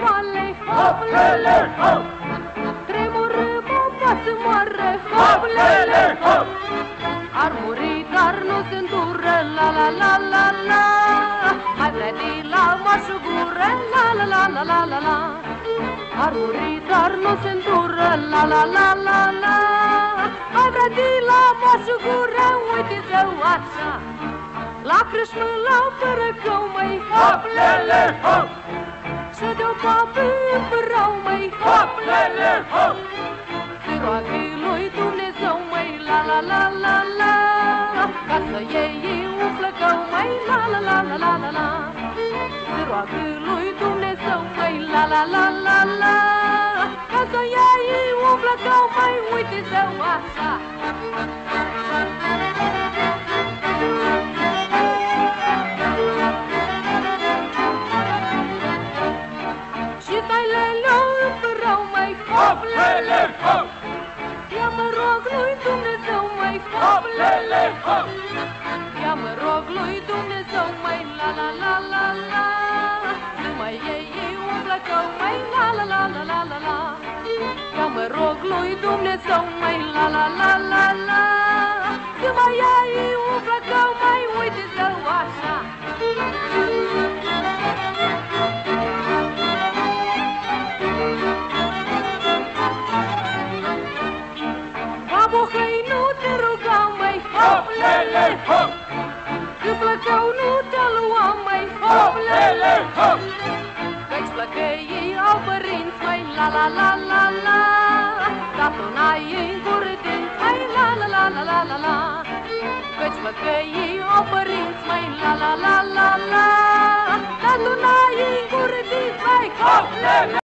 așa de vale, hop, lele, hop, tremură, mă poate să moară, hop, lele, hop, ar muri, dar nu se îndură, la la la la la, hai vrea de la marșul gură, la la la la la la la, ar muri, dar nu se îndură, la la la la la, hai vrea de la marșul gură, uite să așa, la crâșmă, la părăcău, măi, hop, lele, hop, să de-o papă împărau, măi, hop, lele, hop, se roagă lui Dumnezeu, măi, la la la la la, ca să iei un flăcău, măi, la la la la la la la, se roagă lui Dumnezeu, măi, la la la la la, ca să iei un flăcău, măi, uite să așa. Măi, hop, lele, hop, Ia mă rog lui Dumnezeu, măi, hop, lele, hop, Ia mă rog lui Dumnezeu, măi, la la la la la Nu mai iei un plăcău, măi, la la la la la la la Ia mă rog lui Dumnezeu, măi, la la la la la Nu mai iei lele, hop, Că plăcău nu te luam, măi, hop, lele, hop, Căci plăcăii au părinți, măi, la la la la la Dar tu n-ai încurătinți, măi, la la la la la la la Căci plăcăii au părinți, măi, la la la la la Dar tu n-ai încurătinți, măi, hop, lele,